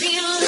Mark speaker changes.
Speaker 1: feel